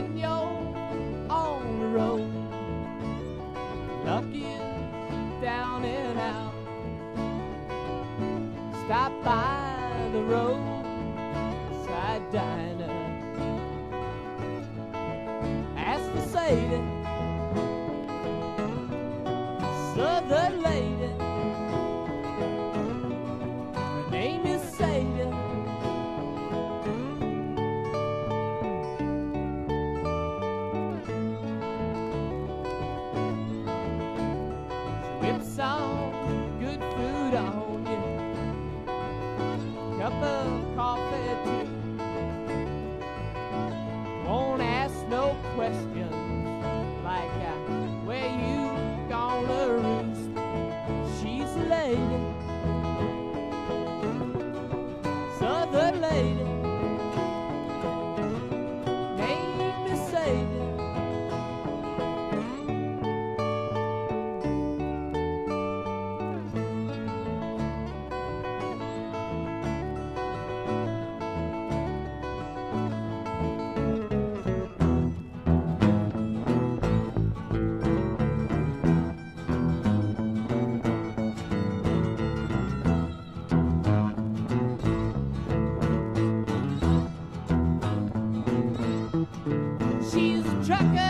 when you're on the road, looking down and out, stop by the roadside diner. Ask for Sadie, Southern lady. No She's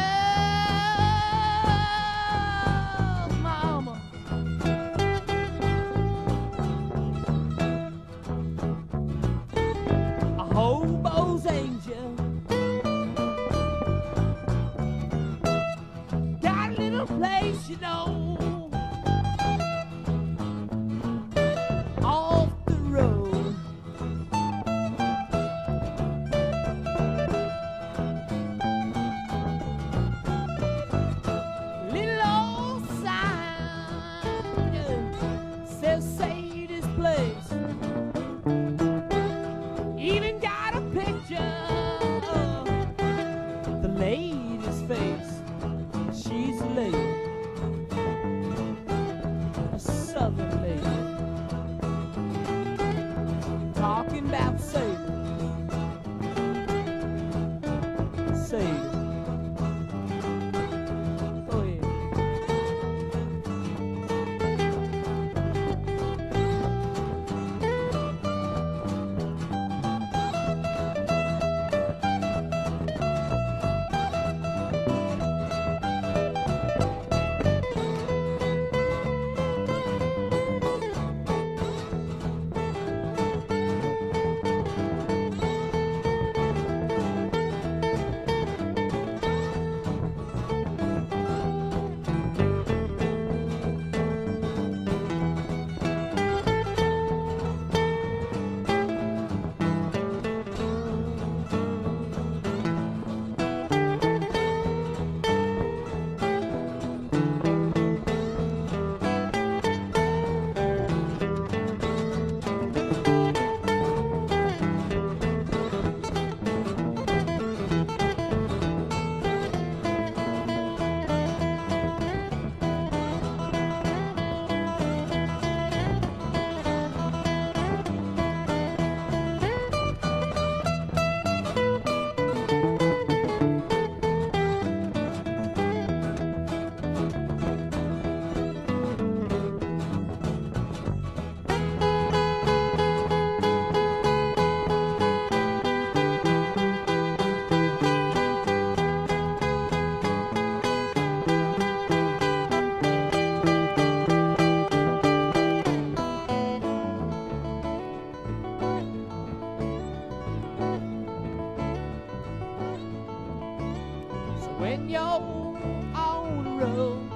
when you're on the road,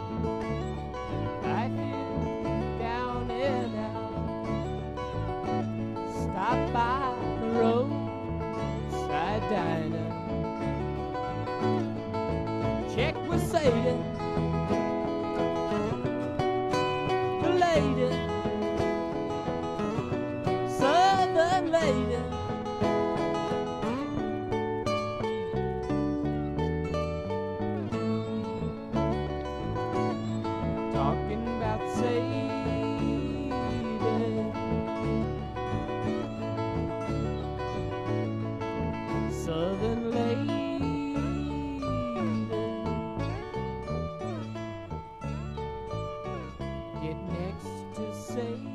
life is down and out. Stop by the roadside diner. Check with Sadie, the lady, southern lady. Say